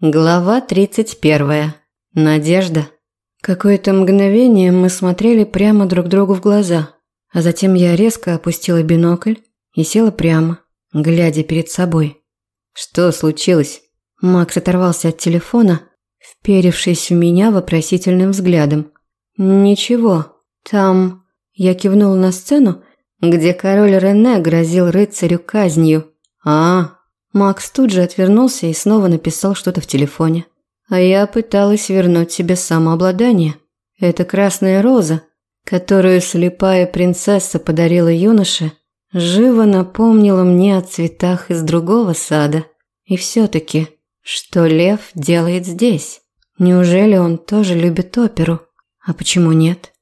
Глава 31. Надежда. Какое-то мгновение мы смотрели прямо друг другу в глаза, а затем я резко опустила бинокль и села прямо, глядя перед собой. Что случилось? Макс оторвался от телефона, вперевшись в меня вопросительным взглядом. Ничего. Там я кивнула на сцену, где король Рене грозил рыцарю казнью. А, Макс тут же отвернулся и снова написал что-то в телефоне. А я пыталась вернуть себе самообладание. Это красная роза, которую слепая принцесса подарила юноше, живо напомнила мне о цветах из другого сада. И все-таки, что лев делает здесь? Неужели он тоже любит оперу? А почему нет?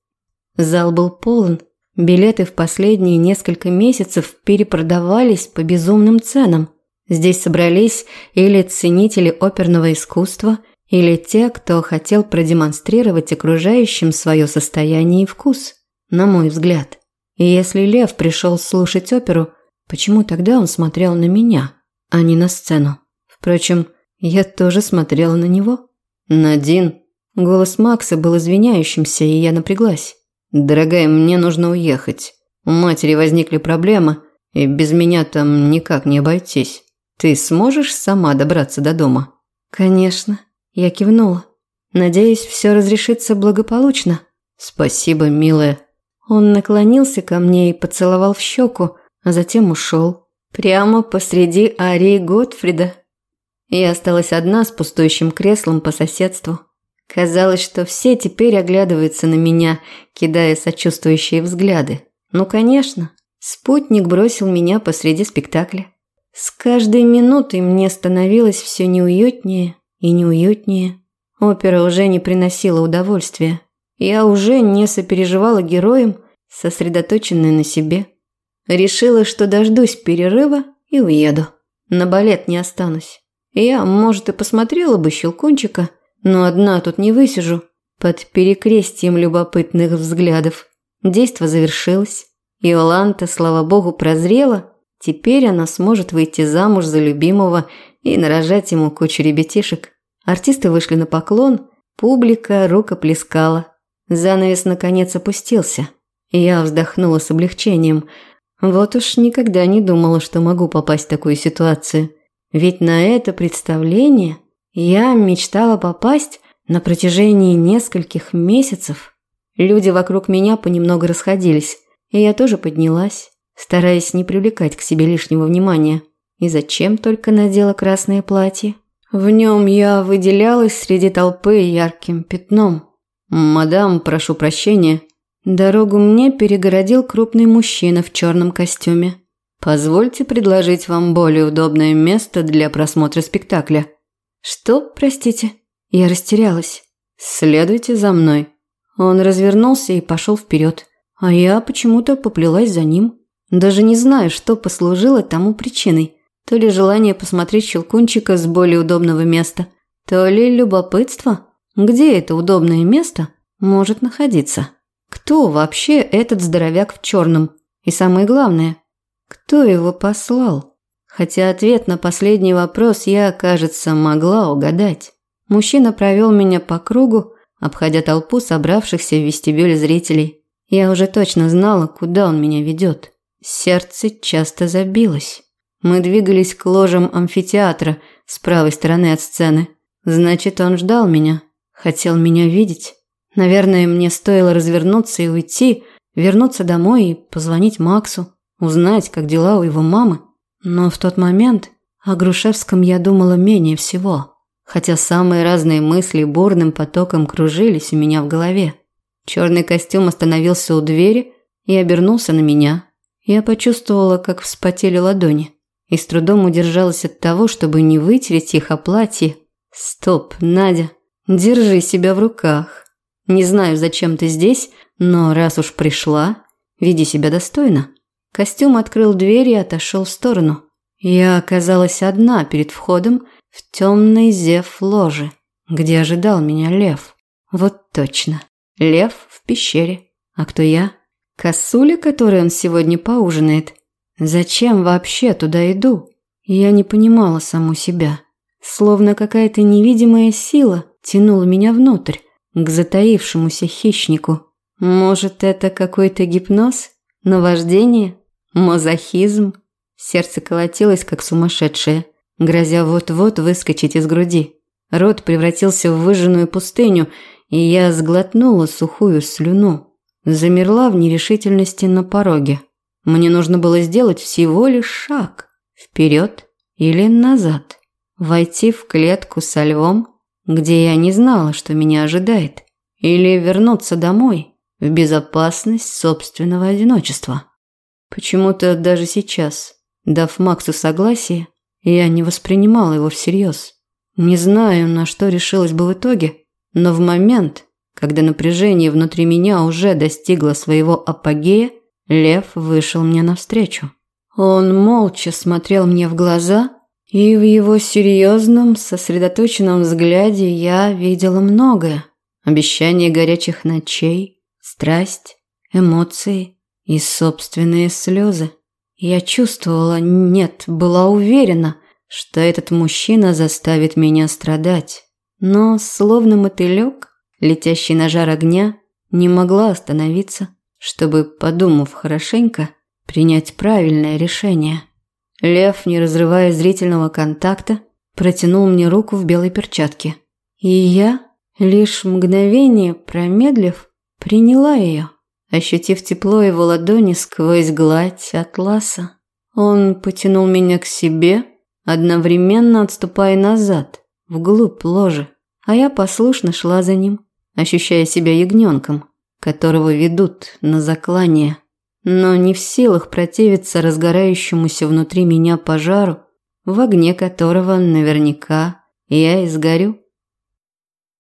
Зал был полон. Билеты в последние несколько месяцев перепродавались по безумным ценам – Здесь собрались или ценители оперного искусства, или те, кто хотел продемонстрировать окружающим свое состояние и вкус, на мой взгляд. И если Лев пришел слушать оперу, почему тогда он смотрел на меня, а не на сцену? Впрочем, я тоже смотрела на него. «Надин!» Голос Макса был извиняющимся, и я напряглась. «Дорогая, мне нужно уехать. У матери возникли проблемы, и без меня там никак не обойтись». Ты сможешь сама добраться до дома? Конечно, я кивнула. Надеюсь, все разрешится благополучно. Спасибо, милая. Он наклонился ко мне и поцеловал в щеку, а затем ушел. Прямо посреди арии Готфрида. Я осталась одна с пустующим креслом по соседству. Казалось, что все теперь оглядываются на меня, кидая сочувствующие взгляды. Ну, конечно, спутник бросил меня посреди спектакля. С каждой минутой мне становилось все неуютнее и неуютнее. Опера уже не приносила удовольствия. Я уже не сопереживала героям, сосредоточенной на себе. Решила, что дождусь перерыва и уеду. На балет не останусь. Я, может, и посмотрела бы «Щелкунчика», но одна тут не высижу, под перекрестием любопытных взглядов. Действо завершилось. Иоланта, слава богу, прозрела – Теперь она сможет выйти замуж за любимого и нарожать ему кучу ребятишек. Артисты вышли на поклон, публика рукоплескала. Занавес наконец опустился. Я вздохнула с облегчением. Вот уж никогда не думала, что могу попасть в такую ситуацию. Ведь на это представление я мечтала попасть на протяжении нескольких месяцев. Люди вокруг меня понемногу расходились, и я тоже поднялась стараясь не привлекать к себе лишнего внимания. И зачем только надела красное платье? В нем я выделялась среди толпы ярким пятном. «Мадам, прошу прощения». Дорогу мне перегородил крупный мужчина в черном костюме. «Позвольте предложить вам более удобное место для просмотра спектакля». «Что, простите?» Я растерялась. «Следуйте за мной». Он развернулся и пошел вперед, а я почему-то поплелась за ним. Даже не знаю, что послужило тому причиной. То ли желание посмотреть щелкунчика с более удобного места, то ли любопытство, где это удобное место может находиться. Кто вообще этот здоровяк в черном? И самое главное, кто его послал? Хотя ответ на последний вопрос я, кажется, могла угадать. Мужчина провел меня по кругу, обходя толпу собравшихся в вестибюле зрителей. Я уже точно знала, куда он меня ведет. Сердце часто забилось. Мы двигались к ложам амфитеатра с правой стороны от сцены. Значит, он ждал меня, хотел меня видеть. Наверное, мне стоило развернуться и уйти, вернуться домой и позвонить Максу, узнать, как дела у его мамы. Но в тот момент о Грушевском я думала менее всего, хотя самые разные мысли бурным потоком кружились у меня в голове. Черный костюм остановился у двери и обернулся на меня. Я почувствовала, как вспотели ладони, и с трудом удержалась от того, чтобы не вытереть их о платье. «Стоп, Надя, держи себя в руках. Не знаю, зачем ты здесь, но раз уж пришла, веди себя достойно». Костюм открыл дверь и отошел в сторону. Я оказалась одна перед входом в темный зев ложи, где ожидал меня лев. Вот точно. Лев в пещере. А кто я? Косуля, которой он сегодня поужинает? Зачем вообще туда иду? Я не понимала саму себя. словно какая-то невидимая сила тянула меня внутрь, к затаившемуся хищнику. Может, это какой-то гипноз? Наваждение? Мазохизм? Сердце колотилось, как сумасшедшее, грозя вот-вот выскочить из груди. Рот превратился в выжженную пустыню, и я сглотнула сухую слюну. Замерла в нерешительности на пороге. Мне нужно было сделать всего лишь шаг. Вперед или назад. Войти в клетку со львом, где я не знала, что меня ожидает. Или вернуться домой, в безопасность собственного одиночества. Почему-то даже сейчас, дав Максу согласие, я не воспринимала его всерьез. Не знаю, на что решилась бы в итоге, но в момент, когда напряжение внутри меня уже достигло своего апогея, лев вышел мне навстречу. Он молча смотрел мне в глаза, и в его серьезном, сосредоточенном взгляде я видела многое. Обещание горячих ночей, страсть, эмоции и собственные слезы. Я чувствовала, нет, была уверена, что этот мужчина заставит меня страдать. Но, словно мотылек, летящий на жар огня, не могла остановиться, чтобы, подумав хорошенько, принять правильное решение. Лев, не разрывая зрительного контакта, протянул мне руку в белой перчатке. И я, лишь мгновение промедлив, приняла ее, ощутив тепло его ладони сквозь гладь атласа. Он потянул меня к себе, одновременно отступая назад, вглубь ложи, а я послушно шла за ним, ощущая себя ягненком, которого ведут на заклание, но не в силах противиться разгорающемуся внутри меня пожару, в огне которого наверняка я изгорю.